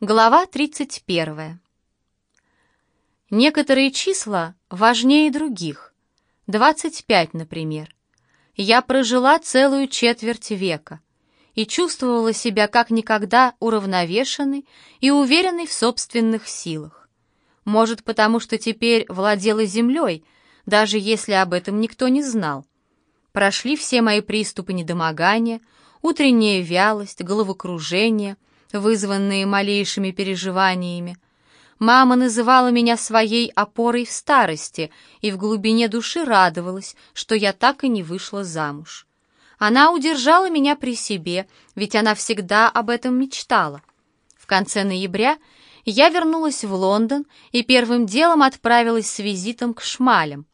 Глава 31. Некоторые числа важнее других. 25, например. Я прожила целую четверть века и чувствовала себя как никогда уравновешенной и уверенной в собственных силах. Может, потому что теперь владела землей, даже если об этом никто не знал. Прошли все мои приступы недомогания, утренняя вялость, головокружение — вызванные малейшими переживаниями. Мама называла меня своей опорой в старости и в глубине души радовалась, что я так и не вышла замуж. Она удержала меня при себе, ведь она всегда об этом мечтала. В конце ноября я вернулась в Лондон и первым делом отправилась с визитом к шмалям.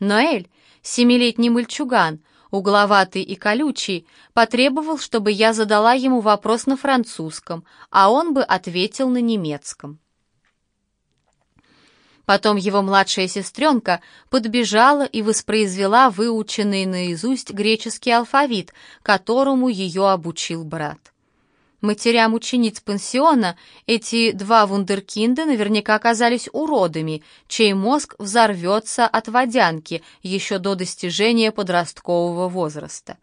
Ноэль, семилетний мальчуган, угловатый и колючий, потребовал, чтобы я задала ему вопрос на французском, а он бы ответил на немецком. Потом его младшая сестренка подбежала и воспроизвела выученный наизусть греческий алфавит, которому ее обучил брат. Матерям учениц пансиона эти два вундеркинда наверняка оказались уродами, чей мозг взорвется от водянки еще до достижения подросткового возраста.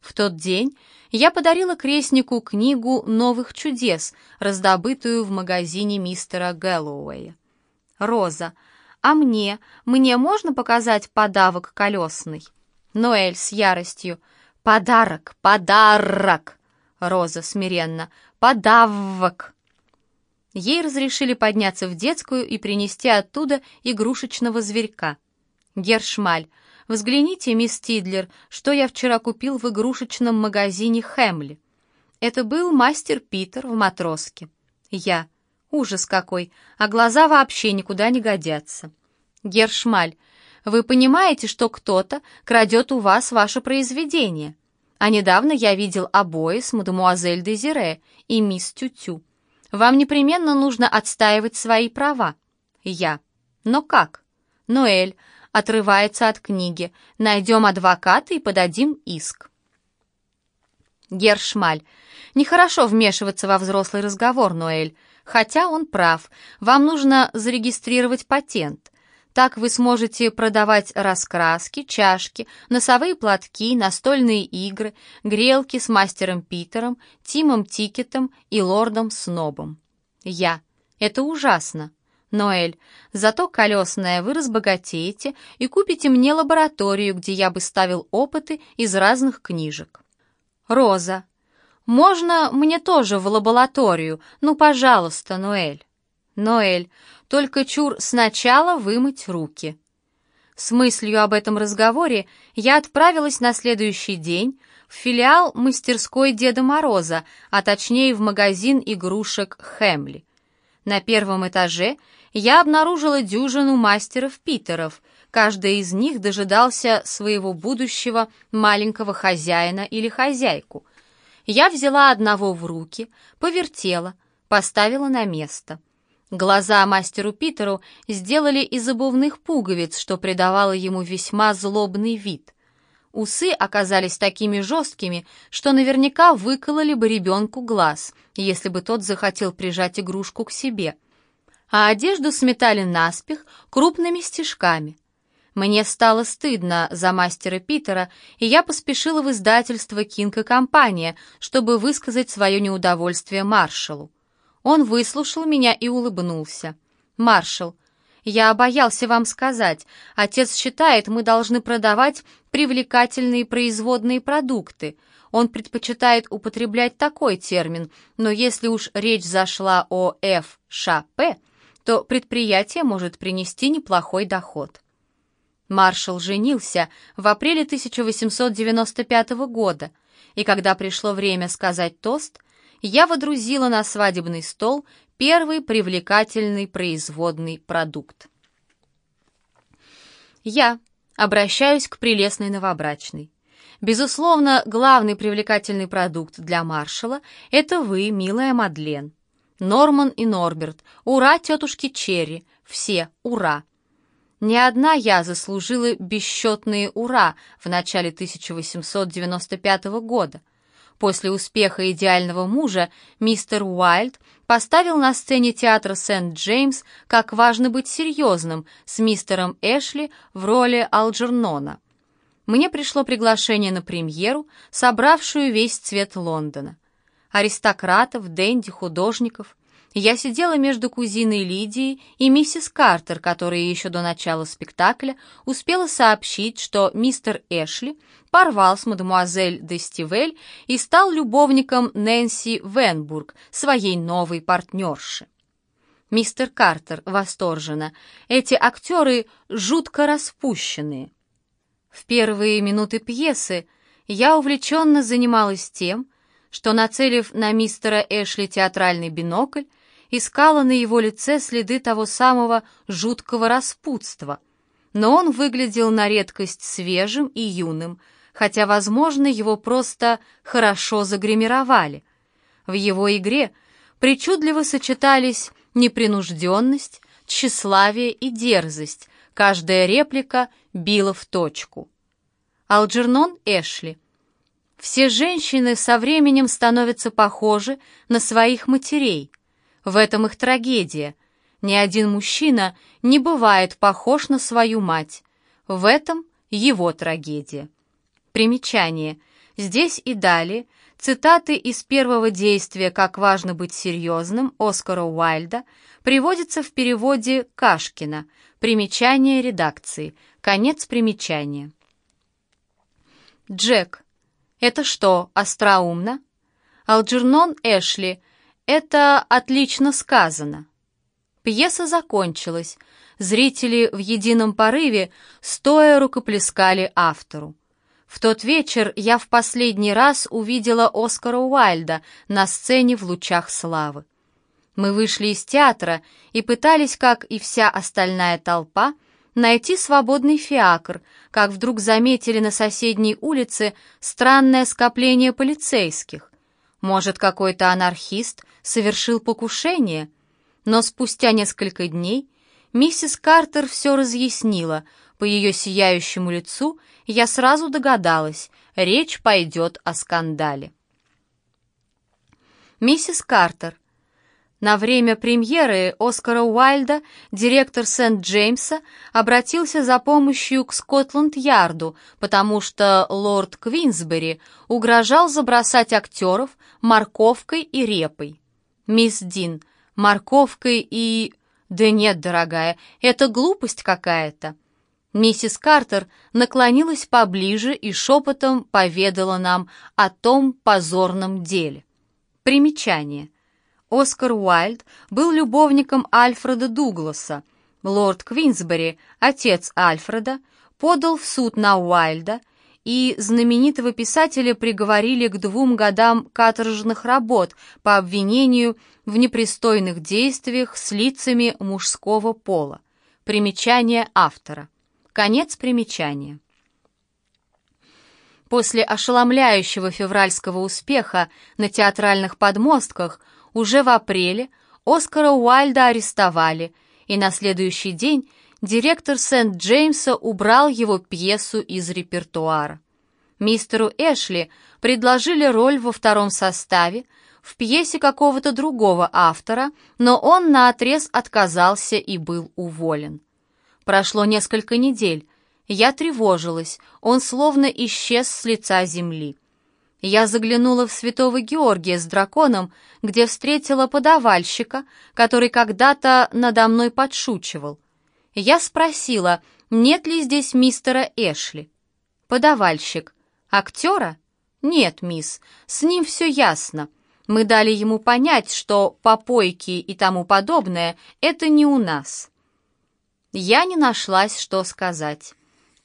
В тот день я подарила крестнику книгу «Новых чудес», раздобытую в магазине мистера Гэллоуэя. «Роза, а мне? Мне можно показать подавок колесный?» Ноэль с яростью. «Подарок! Подарок!» Роза смиренно. «Подавок!» Ей разрешили подняться в детскую и принести оттуда игрушечного зверька. «Гершмаль, взгляните, мисс Тидлер, что я вчера купил в игрушечном магазине Хэмли». Это был мастер Питер в матроске. Я. Ужас какой, а глаза вообще никуда не годятся. Гершмаль, вы понимаете, что кто-то крадет у вас ваше произведение? А недавно я видел обои с мадемуазель Дезире и мисс Тютю. Вам непременно нужно отстаивать свои права. Я. Но как? Ноэль отрывается от книги. Найдем адвоката и подадим иск. Гершмаль. Нехорошо вмешиваться во взрослый разговор, Ноэль. Хотя он прав. Вам нужно зарегистрировать патент. Так вы сможете продавать раскраски, чашки, носовые платки, настольные игры, грелки с мастером Питером, Тимом Тикетом и лордом Снобом. Я. Это ужасно. Ноэль, зато колесная вы разбогатеете и купите мне лабораторию, где я бы ставил опыты из разных книжек. Роза. Можно мне тоже в лабораторию? Ну, пожалуйста, Ноэль. Ноэль, только чур сначала вымыть руки. С мыслью об этом разговоре я отправилась на следующий день в филиал мастерской Деда Мороза, а точнее в магазин игрушек Хэмли. На первом этаже я обнаружила дюжину мастеров-питеров, каждый из них дожидался своего будущего маленького хозяина или хозяйку. Я взяла одного в руки, повертела, поставила на место. Глаза мастеру Питеру сделали из обувных пуговиц, что придавало ему весьма злобный вид. Усы оказались такими жесткими, что наверняка выкололи бы ребенку глаз, если бы тот захотел прижать игрушку к себе. А одежду сметали наспех крупными стежками. Мне стало стыдно за мастера Питера, и я поспешила в издательство «Кинг и компания», чтобы высказать свое неудовольствие маршалу. Он выслушал меня и улыбнулся. «Маршал, я боялся вам сказать. Отец считает, мы должны продавать привлекательные производные продукты. Он предпочитает употреблять такой термин, но если уж речь зашла о ФШП, то предприятие может принести неплохой доход». Маршал женился в апреле 1895 года, и когда пришло время сказать тост, я водрузила на свадебный стол первый привлекательный производный продукт. Я обращаюсь к прелестной новобрачной. Безусловно, главный привлекательный продукт для маршала — это вы, милая Мадлен. Норман и Норберт, ура, тетушки Черри, все, ура! Не одна я заслужила бесчетные «ура» в начале 1895 года — После успеха «Идеального мужа» мистер Уайльд поставил на сцене театра Сент-Джеймс как важно быть серьезным с мистером Эшли в роли Алджернона. Мне пришло приглашение на премьеру, собравшую весь цвет Лондона. Аристократов, денди, художников. Я сидела между кузиной Лидией и миссис Картер, которая еще до начала спектакля успела сообщить, что мистер Эшли порвал с мадемуазель де Стивель и стал любовником Нэнси Венбург, своей новой партнерши. Мистер Картер восторженно. Эти актеры жутко распущенные. В первые минуты пьесы я увлеченно занималась тем, что, нацелив на мистера Эшли театральный бинокль, искала на его лице следы того самого жуткого распутства. Но он выглядел на редкость свежим и юным, хотя, возможно, его просто хорошо загримировали. В его игре причудливо сочетались непринужденность, тщеславие и дерзость, каждая реплика била в точку. Алджернон Эшли. Все женщины со временем становятся похожи на своих матерей — в этом их трагедия. Ни один мужчина не бывает похож на свою мать. В этом его трагедия. Примечание. Здесь и далее цитаты из первого действия «Как важно быть серьезным» Оскара Уайльда приводятся в переводе Кашкина. Примечание редакции. Конец примечания. Джек. Это что, остроумно? Алджернон Эшли – это отлично сказано. Пьеса закончилась. Зрители в едином порыве стоя рукоплескали автору. В тот вечер я в последний раз увидела Оскара Уайльда на сцене в лучах славы. Мы вышли из театра и пытались, как и вся остальная толпа, найти свободный фиакр, как вдруг заметили на соседней улице странное скопление полицейских. Может, какой-то анархист совершил покушение? Но спустя несколько дней миссис Картер все разъяснила. По ее сияющему лицу я сразу догадалась, речь пойдет о скандале. Миссис Картер. На время премьеры Оскара Уайльда директор Сент-Джеймса обратился за помощью к Скотланд-Ярду, потому что лорд Квинсбери угрожал забросать актеров морковкой и репой. «Мисс Дин, морковкой и...» «Да нет, дорогая, это глупость какая-то». Миссис Картер наклонилась поближе и шепотом поведала нам о том позорном деле. Примечание. Оскар Уайльд был любовником Альфреда Дугласа. Лорд Квинсбери, отец Альфреда, подал в суд на Уайльда – и знаменитого писателя приговорили к двум годам каторжных работ по обвинению в непристойных действиях с лицами мужского пола. Примечание автора. Конец примечания. После ошеломляющего февральского успеха на театральных подмостках уже в апреле Оскара Уайльда арестовали, и на следующий день директор Сент-Джеймса убрал его пьесу из репертуара. Мистеру Эшли предложили роль во втором составе в пьесе какого-то другого автора, но он наотрез отказался и был уволен. Прошло несколько недель. Я тревожилась, он словно исчез с лица земли. Я заглянула в святого Георгия с драконом, где встретила подавальщика, который когда-то надо мной подшучивал. Я спросила, нет ли здесь мистера Эшли. Подавальщик. Актера? Нет, мисс, с ним все ясно. Мы дали ему понять, что попойки и тому подобное — это не у нас. Я не нашлась, что сказать.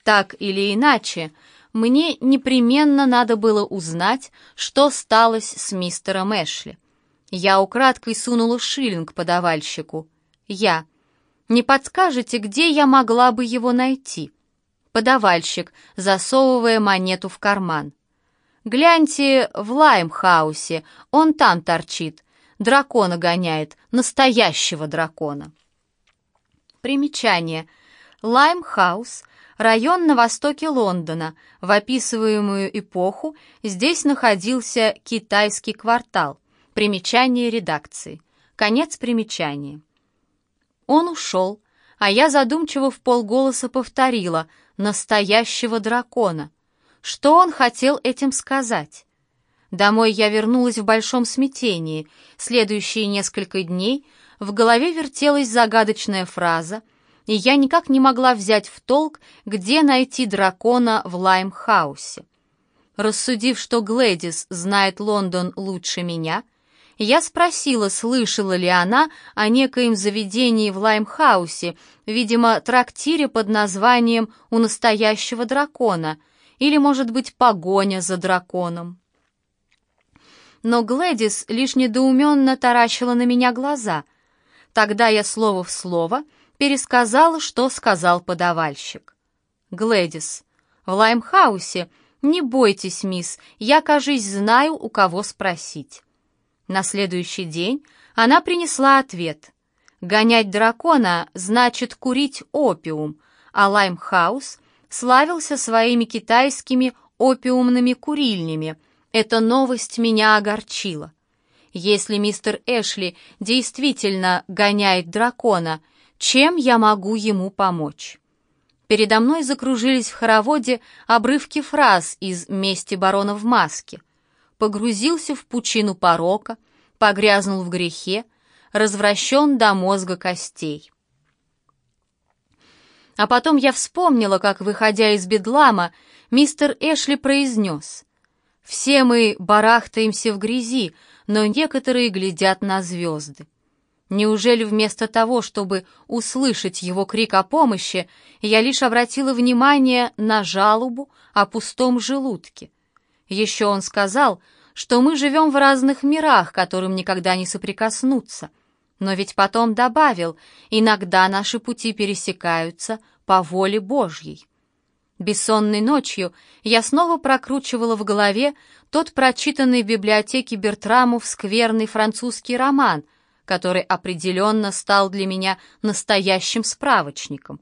Так или иначе, мне непременно надо было узнать, что сталось с мистером Эшли. Я украдкой сунула шиллинг подавальщику. Я. «Не подскажете, где я могла бы его найти?» Подавальщик, засовывая монету в карман. «Гляньте в Лаймхаусе, он там торчит. Дракона гоняет, настоящего дракона». Примечание. Лаймхаус – район на востоке Лондона. В описываемую эпоху здесь находился китайский квартал. Примечание редакции. Конец примечания. Он ушел, а я задумчиво вполголоса повторила «настоящего дракона». Что он хотел этим сказать? Домой я вернулась в большом смятении. Следующие несколько дней в голове вертелась загадочная фраза, и я никак не могла взять в толк, где найти дракона в Лаймхаусе. Рассудив, что Глэдис знает Лондон лучше меня, я спросила, слышала ли она о некоем заведении в Лаймхаусе, видимо, трактире под названием «У настоящего дракона», или, может быть, «Погоня за драконом». Но Глэдис лишь недоуменно таращила на меня глаза. Тогда я слово в слово пересказала, что сказал подавальщик. «Глэдис, в Лаймхаусе не бойтесь, мисс, я, кажись, знаю, у кого спросить». На следующий день она принесла ответ. Гонять дракона значит курить опиум, а Лаймхаус славился своими китайскими опиумными курильнями. Эта новость меня огорчила. Если мистер Эшли действительно гоняет дракона, чем я могу ему помочь? Передо мной закружились в хороводе обрывки фраз из «Мести барона в маске», погрузился в пучину порока, погрязнул в грехе, развращен до мозга костей. А потом я вспомнила, как, выходя из бедлама, мистер Эшли произнес «Все мы барахтаемся в грязи, но некоторые глядят на звезды». Неужели вместо того, чтобы услышать его крик о помощи, я лишь обратила внимание на жалобу о пустом желудке? Еще он сказал, что мы живем в разных мирах, которым никогда не соприкоснуться. Но ведь потом добавил, иногда наши пути пересекаются по воле Божьей. Бессонной ночью я снова прокручивала в голове тот прочитанный в библиотеке Бертрамов скверный французский роман, который определенно стал для меня настоящим справочником.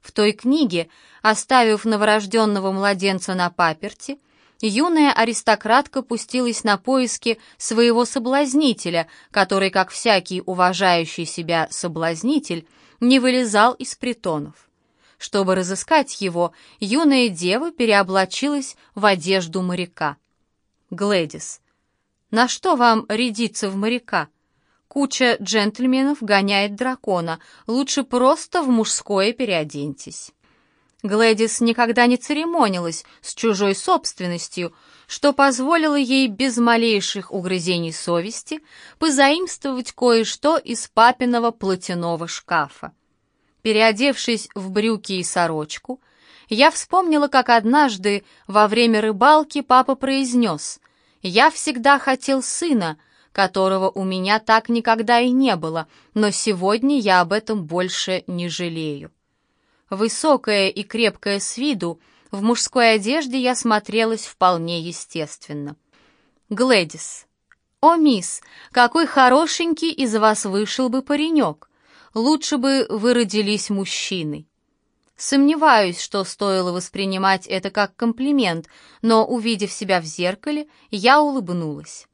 В той книге, оставив новорожденного младенца на паперти, юная аристократка пустилась на поиски своего соблазнителя, который, как всякий уважающий себя соблазнитель, не вылезал из притонов. Чтобы разыскать его, юная дева переоблачилась в одежду моряка. Глэдис. «На что вам рядиться в моряка? Куча джентльменов гоняет дракона, лучше просто в мужское переоденьтесь». Глэдис никогда не церемонилась с чужой собственностью, что позволило ей без малейших угрызений совести позаимствовать кое-что из папиного платяного шкафа. Переодевшись в брюки и сорочку, я вспомнила, как однажды во время рыбалки папа произнес «Я всегда хотел сына», которого у меня так никогда и не было, но сегодня я об этом больше не жалею. Высокая и крепкая с виду, в мужской одежде я смотрелась вполне естественно. Глэдис. «О, мисс, какой хорошенький из вас вышел бы паренек! Лучше бы вы родились мужчиной!» Сомневаюсь, что стоило воспринимать это как комплимент, но, увидев себя в зеркале, я улыбнулась.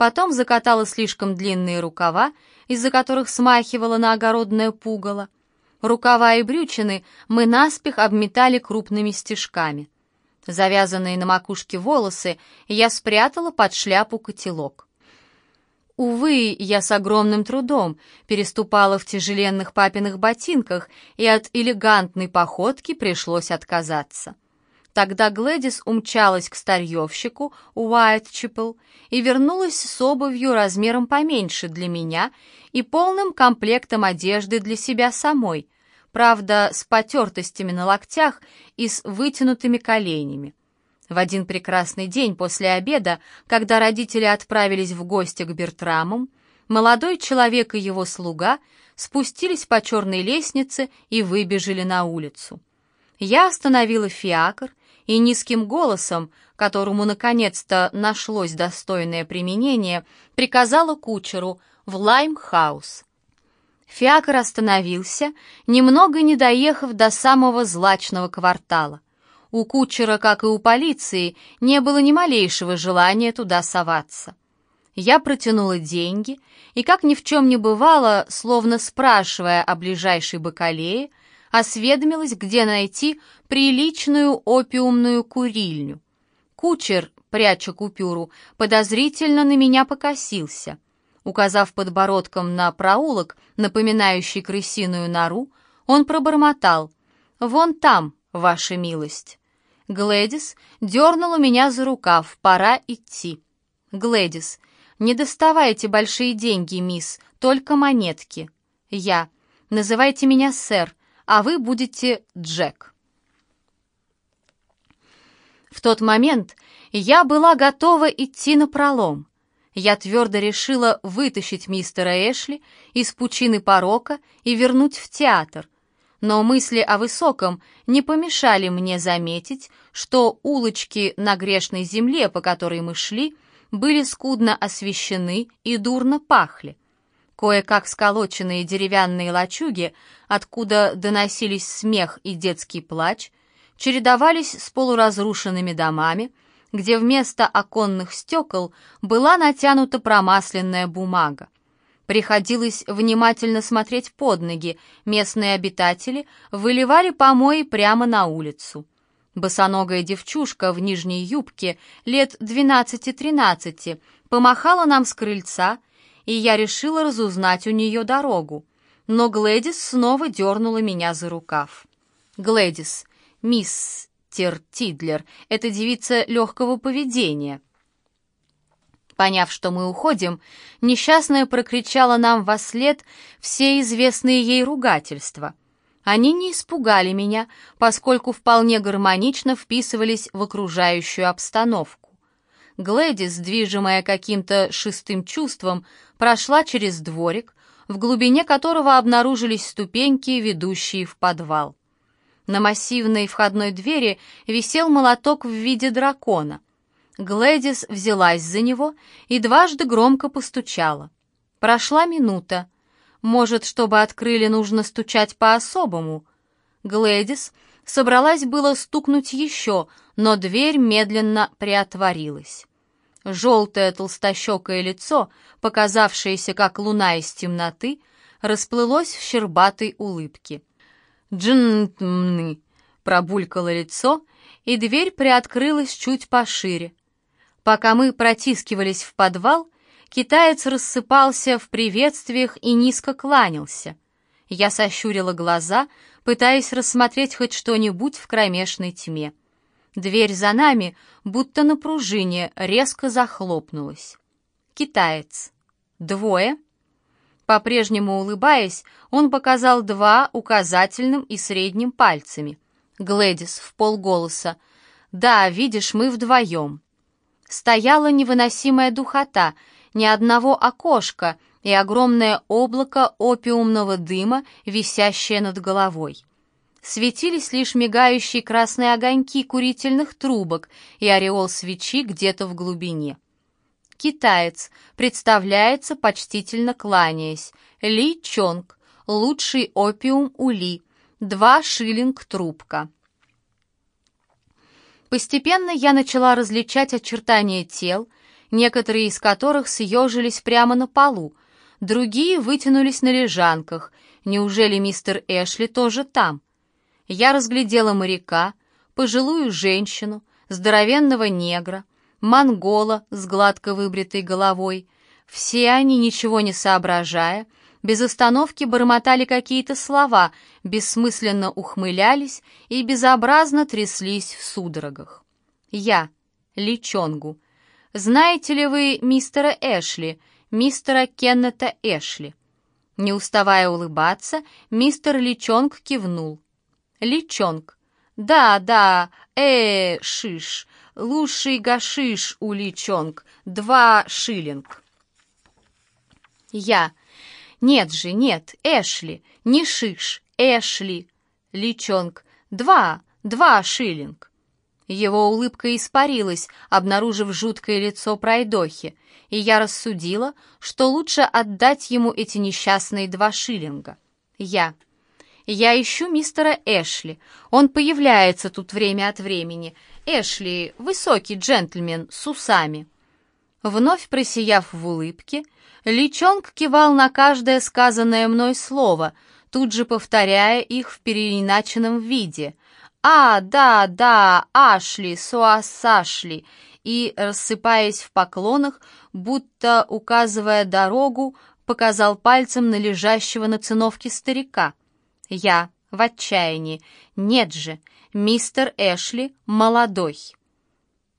Потом закатала слишком длинные рукава, из-за которых смахивала на огородное пугало — Рукава и брючины мы наспех обметали крупными стежками. Завязанные на макушке волосы я спрятала под шляпу котелок. Увы, я с огромным трудом переступала в тяжеленных папиных ботинках, и от элегантной походки пришлось отказаться. Тогда Глэдис умчалась к старьевщику Уайтчепл и вернулась с обувью размером поменьше для меня и полным комплектом одежды для себя самой, правда, с потертостями на локтях и с вытянутыми коленями. В один прекрасный день после обеда, когда родители отправились в гости к Бертрамам, молодой человек и его слуга спустились по черной лестнице и выбежали на улицу. Я остановила фиакр и низким голосом, которому наконец-то нашлось достойное применение, приказала кучеру в Лаймхаус. Фиакр остановился, немного не доехав до самого злачного квартала. У кучера, как и у полиции, не было ни малейшего желания туда соваться. Я протянула деньги и, как ни в чем не бывало, словно спрашивая о ближайшей бакалее, осведомилась, где найти приличную опиумную курильню. Кучер, пряча купюру, подозрительно на меня покосился. Указав подбородком на проулок, напоминающий крысиную нору, он пробормотал «Вон там, ваша милость». Глэдис дернула меня за рукав, пора идти. «Глэдис, не доставайте большие деньги, мисс, только монетки». «Я. Называйте меня сэр, а вы будете Джек». В тот момент я была готова идти на пролом. Я твердо решила вытащить мистера Эшли из пучины порока и вернуть в театр. Но мысли о высоком не помешали мне заметить, что улочки на грешной земле, по которой мы шли, были скудно освещены и дурно пахли. Кое-как сколоченные деревянные лачуги, откуда доносились смех и детский плач, чередовались с полуразрушенными домами, где вместо оконных стекол была натянута промасленная бумага. Приходилось внимательно смотреть под ноги, местные обитатели выливали помои прямо на улицу. Босоногая девчушка в нижней юбке лет 12-13 помахала нам с крыльца, и я решила разузнать у нее дорогу. Но Глэдис снова дернула меня за рукав. «Глэдис, мистер Тидлер, это девица легкого поведения». Поняв, что мы уходим, несчастная прокричала нам во след все известные ей ругательства. Они не испугали меня, поскольку вполне гармонично вписывались в окружающую обстановку. Глэдис, движимая каким-то шестым чувством, прошла через дворик, в глубине которого обнаружились ступеньки, ведущие в подвал. На массивной входной двери висел молоток в виде дракона. Глэдис взялась за него и дважды громко постучала. Прошла минута. Может, чтобы открыли, нужно стучать по-особому. Глэдис собралась было стукнуть еще, но дверь медленно приотворилась. Желтое толстощекое лицо, показавшееся как луна из темноты, расплылось в щербатой улыбке. «Джентмны!» — пробулькало лицо, и дверь приоткрылась чуть пошире. Пока мы протискивались в подвал, китаец рассыпался в приветствиях и низко кланялся. Я сощурила глаза, пытаясь рассмотреть хоть что-нибудь в кромешной тьме. Дверь за нами, будто на пружине, резко захлопнулась. Китаец. Двое — по-прежнему улыбаясь, он показал два указательным и средним пальцами. Глэдис в полголоса. «Да, видишь, мы вдвоем». Стояла невыносимая духота, ни одного окошка и огромное облако опиумного дыма, висящее над головой. Светились лишь мигающие красные огоньки курительных трубок и ореол свечи где-то в глубине. Китаец, представляется, почтительно кланяясь. Ли Чонг, лучший опиум у Ли, два шиллинг трубка. Постепенно я начала различать очертания тел, некоторые из которых съежились прямо на полу, другие вытянулись на лежанках. Неужели мистер Эшли тоже там? Я разглядела моряка, пожилую женщину, здоровенного негра, монгола с гладко выбритой головой. Все они, ничего не соображая, без остановки бормотали какие-то слова, бессмысленно ухмылялись и безобразно тряслись в судорогах. Я, Ли Чонгу. Знаете ли вы мистера Эшли, мистера Кеннета Эшли? Не уставая улыбаться, мистер Ли Чонг кивнул. Ли Чонг. Да, да, э, шиш, Лучший гашиш у Ли Чонг. Два шиллинг. Я. Нет же, нет, Эшли. Не шиш, Эшли. Ли Чонг. Два, два шиллинг. Его улыбка испарилась, обнаружив жуткое лицо пройдохи, и я рассудила, что лучше отдать ему эти несчастные два шиллинга. Я. Я ищу мистера Эшли. Он появляется тут время от времени. Эшли, высокий джентльмен с усами». Вновь просияв в улыбке, Личонг кивал на каждое сказанное мной слово, тут же повторяя их в переиначенном виде. «А, да, да, Ашли, Суасашли!» и, рассыпаясь в поклонах, будто указывая дорогу, показал пальцем на лежащего на циновке старика. Я в отчаянии. «Нет же, мистер Эшли молодой!»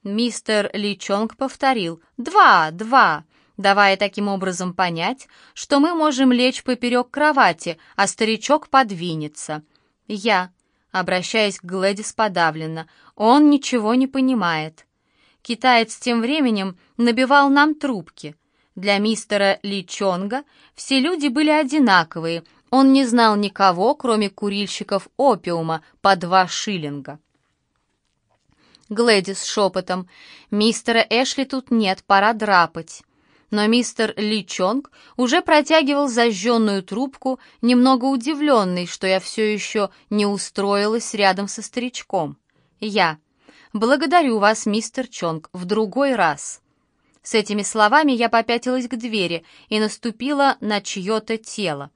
Мистер Ли Чонг повторил «Два, два», давая таким образом понять, что мы можем лечь поперек кровати, а старичок подвинется. Я, обращаясь к Глэдис подавленно, он ничего не понимает. Китаец тем временем набивал нам трубки. Для мистера Ли Чонга все люди были одинаковые, он не знал никого, кроме курильщиков опиума по два шиллинга. Глэдис шепотом. «Мистера Эшли тут нет, пора драпать». Но мистер Ли Чонг уже протягивал зажженную трубку, немного удивленный, что я все еще не устроилась рядом со старичком. Я. «Благодарю вас, мистер Чонг, в другой раз». С этими словами я попятилась к двери и наступила на чье-то тело.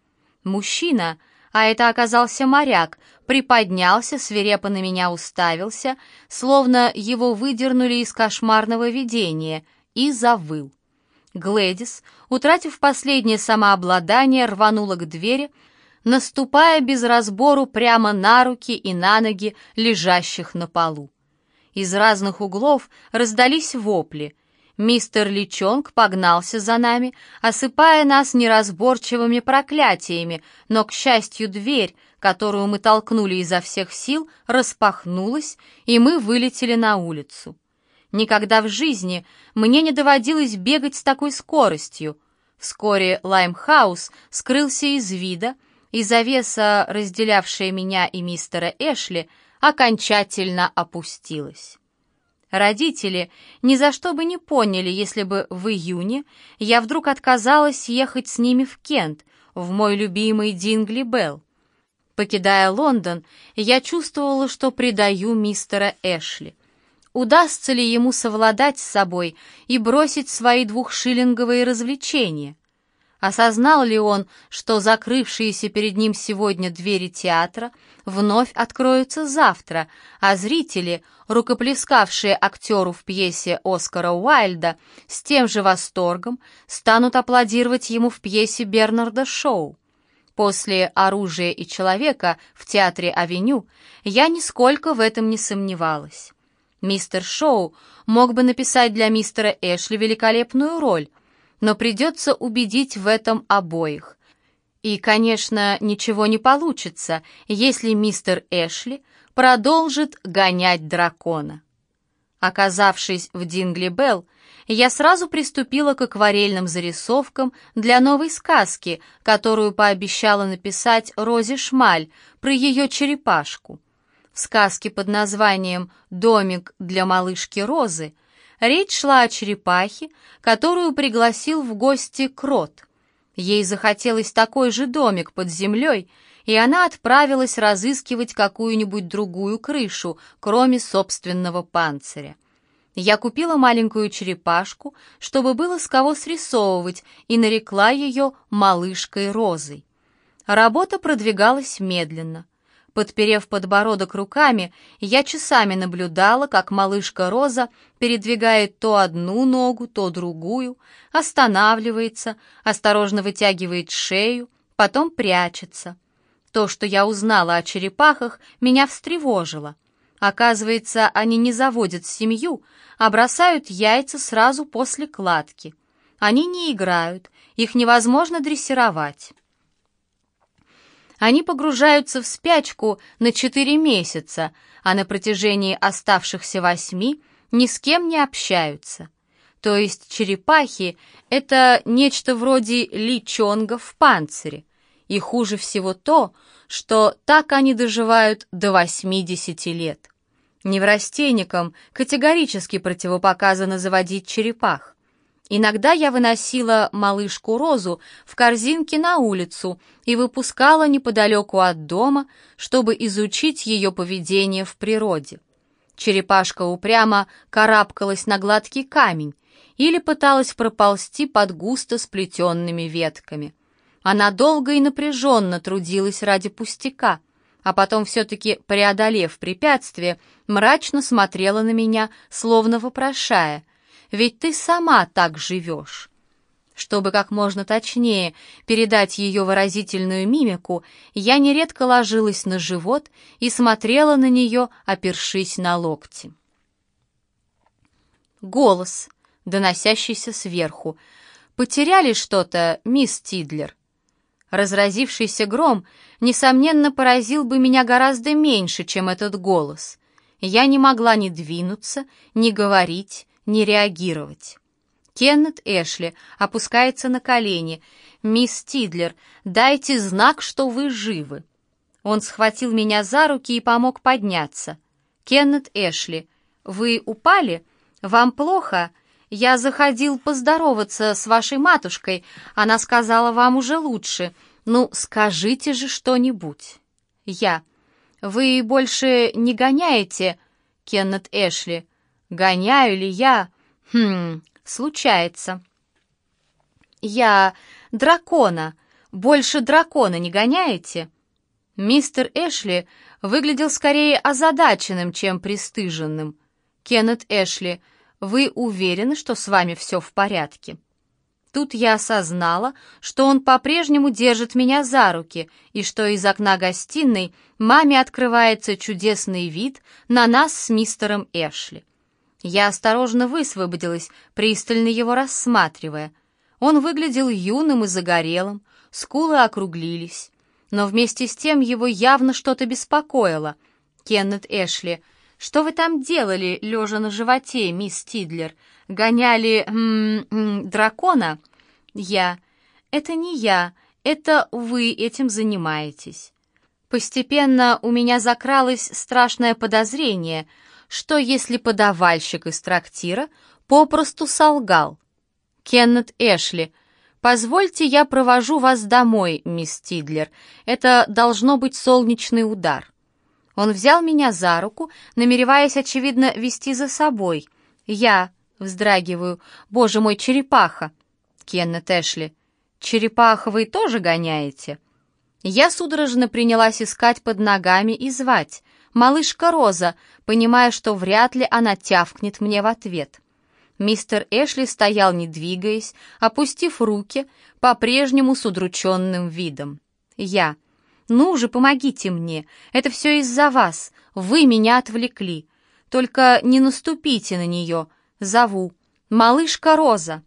Мужчина, а это оказался моряк, приподнялся, свирепо на меня уставился, словно его выдернули из кошмарного видения, и завыл. Глэдис, утратив последнее самообладание, рванула к двери, наступая без разбору прямо на руки и на ноги лежащих на полу. Из разных углов раздались вопли — Мистер Личонг погнался за нами, осыпая нас неразборчивыми проклятиями, но, к счастью, дверь, которую мы толкнули изо всех сил, распахнулась, и мы вылетели на улицу. Никогда в жизни мне не доводилось бегать с такой скоростью. Вскоре Лаймхаус скрылся из вида, и завеса, разделявшая меня и мистера Эшли, окончательно опустилась. Родители ни за что бы не поняли, если бы в июне я вдруг отказалась ехать с ними в Кент, в мой любимый Дингли Белл. Покидая Лондон, я чувствовала, что предаю мистера Эшли. Удастся ли ему совладать с собой и бросить свои двухшиллинговые развлечения? Осознал ли он, что закрывшиеся перед ним сегодня двери театра вновь откроются завтра, а зрители, рукоплескавшие актеру в пьесе Оскара Уайльда, с тем же восторгом станут аплодировать ему в пьесе Бернарда Шоу? После «Оружия и человека» в театре «Авеню» я нисколько в этом не сомневалась. Мистер Шоу мог бы написать для мистера Эшли великолепную роль — но придется убедить в этом обоих. И, конечно, ничего не получится, если мистер Эшли продолжит гонять дракона. Оказавшись в Дингли Белл, я сразу приступила к акварельным зарисовкам для новой сказки, которую пообещала написать Розе Шмаль про ее черепашку. В сказке под названием «Домик для малышки Розы» Речь шла о черепахе, которую пригласил в гости крот. Ей захотелось такой же домик под землей, и она отправилась разыскивать какую-нибудь другую крышу, кроме собственного панциря. Я купила маленькую черепашку, чтобы было с кого срисовывать, и нарекла ее «малышкой Розой». Работа продвигалась медленно. Подперев подбородок руками, я часами наблюдала, как малышка Роза передвигает то одну ногу, то другую, останавливается, осторожно вытягивает шею, потом прячется. То, что я узнала о черепахах, меня встревожило. Оказывается, они не заводят семью, а бросают яйца сразу после кладки. Они не играют, их невозможно дрессировать. Они погружаются в спячку на 4 месяца, а на протяжении оставшихся восьми ни с кем не общаются. То есть черепахи — это нечто вроде личонгов в панцире. И хуже всего то, что так они доживают до 80 лет. Неврастенникам категорически противопоказано заводить черепах. Иногда я выносила малышку Розу в корзинке на улицу и выпускала неподалеку от дома, чтобы изучить ее поведение в природе. Черепашка упрямо карабкалась на гладкий камень, или пыталась проползти под густо сплетенными ветками. Она долго и напряженно трудилась ради пустяка, а потом, все-таки преодолев препятствие, мрачно смотрела на меня, словно вопрошая, «Ведь ты сама так живешь». Чтобы как можно точнее передать ее выразительную мимику, я нередко ложилась на живот и смотрела на нее, опершись на локти. Голос, доносящийся сверху. «Потеряли что-то, мисс Тидлер?» Разразившийся гром, несомненно, поразил бы меня гораздо меньше, чем этот голос. Я не могла ни двинуться, ни говорить, ни реагировать. Кеннет Эшли опускается на колени. «Мисс Тидлер, дайте знак, что вы живы». Он схватил меня за руки и помог подняться. «Кеннет Эшли, вы упали? Вам плохо? Я заходил поздороваться с вашей матушкой. Она сказала, вам уже лучше. Ну, скажите же что-нибудь». «Я. Вы больше не гоняете?» Кеннет Эшли. «Гоняю ли я? Хм, случается. Я дракона. Больше дракона не гоняете? Мистер Эшли выглядел скорее озадаченным, чем пристыженным. Кеннет Эшли, вы уверены, что с вами все в порядке? Тут я осознала, что он по-прежнему держит меня за руки, и что из окна гостиной маме открывается чудесный вид на нас с мистером Эшли. Я осторожно высвободилась, пристально его рассматривая. Он выглядел юным и загорелым, скулы округлились. Но вместе с тем его явно что-то беспокоило. «Кеннет Эшли, что вы там делали, лежа на животе, мисс Тидлер? Гоняли м -м, дракона?» «Я. Это не я, это вы этим занимаетесь». Постепенно у меня закралось страшное подозрение — что если подавальщик из трактира попросту солгал. Кеннет Эшли, позвольте я провожу вас домой, мисс Тидлер. Это должно быть солнечный удар. Он взял меня за руку, намереваясь, очевидно, вести за собой. Я вздрагиваю. Боже мой, черепаха! Кеннет Эшли, черепаха вы тоже гоняете? Я судорожно принялась искать под ногами и звать. «Малышка Роза», понимая, что вряд ли она тявкнет мне в ответ. Мистер Эшли стоял, не двигаясь, опустив руки, по-прежнему с удрученным видом. Я. «Ну же, помогите мне, это все из-за вас, вы меня отвлекли. Только не наступите на нее, зову. Малышка Роза».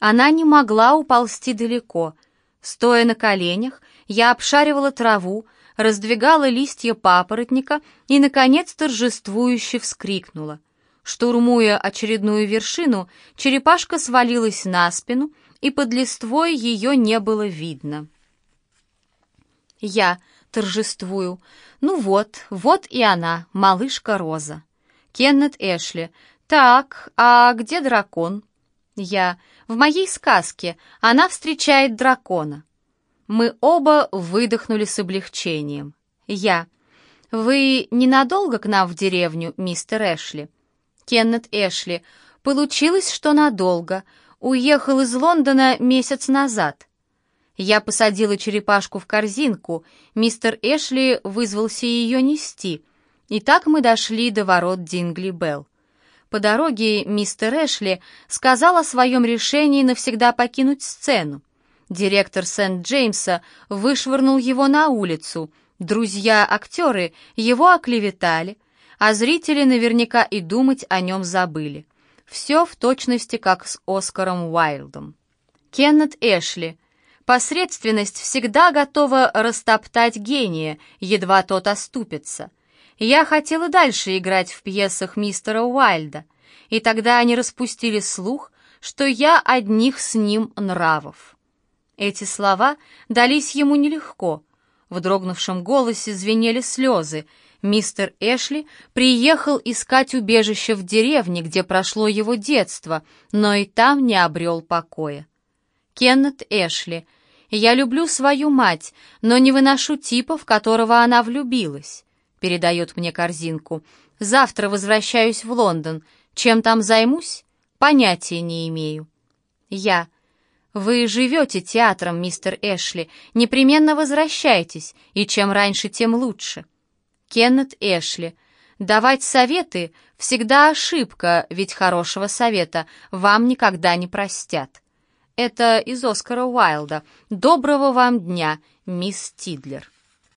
Она не могла уползти далеко. Стоя на коленях, я обшаривала траву, раздвигала листья папоротника и, наконец, торжествующе вскрикнула. Штурмуя очередную вершину, черепашка свалилась на спину, и под листвой ее не было видно. Я торжествую. Ну вот, вот и она, малышка Роза. Кеннет Эшли. Так, а где дракон? Я. В моей сказке она встречает дракона. Мы оба выдохнули с облегчением. Я. «Вы ненадолго к нам в деревню, мистер Эшли?» Кеннет Эшли. «Получилось, что надолго. Уехал из Лондона месяц назад». Я посадила черепашку в корзинку. Мистер Эшли вызвался ее нести. И так мы дошли до ворот Дингли Белл. По дороге мистер Эшли сказал о своем решении навсегда покинуть сцену. Директор Сент-Джеймса вышвырнул его на улицу, друзья-актеры его оклеветали, а зрители наверняка и думать о нем забыли. Все в точности, как с Оскаром Уайлдом. Кеннет Эшли. Посредственность всегда готова растоптать гения, едва тот оступится. Я хотела дальше играть в пьесах мистера Уайльда, и тогда они распустили слух, что я одних с ним нравов. Эти слова дались ему нелегко. В дрогнувшем голосе звенели слезы. Мистер Эшли приехал искать убежище в деревне, где прошло его детство, но и там не обрел покоя. Кеннет Эшли. «Я люблю свою мать, но не выношу типа, в которого она влюбилась», — передает мне корзинку. «Завтра возвращаюсь в Лондон. Чем там займусь? Понятия не имею. Я. Вы живете театром, мистер Эшли. Непременно возвращайтесь, и чем раньше, тем лучше. Кеннет Эшли. Давать советы всегда ошибка, ведь хорошего совета вам никогда не простят. Это из Оскара Уайлда. Доброго вам дня, мисс Тидлер.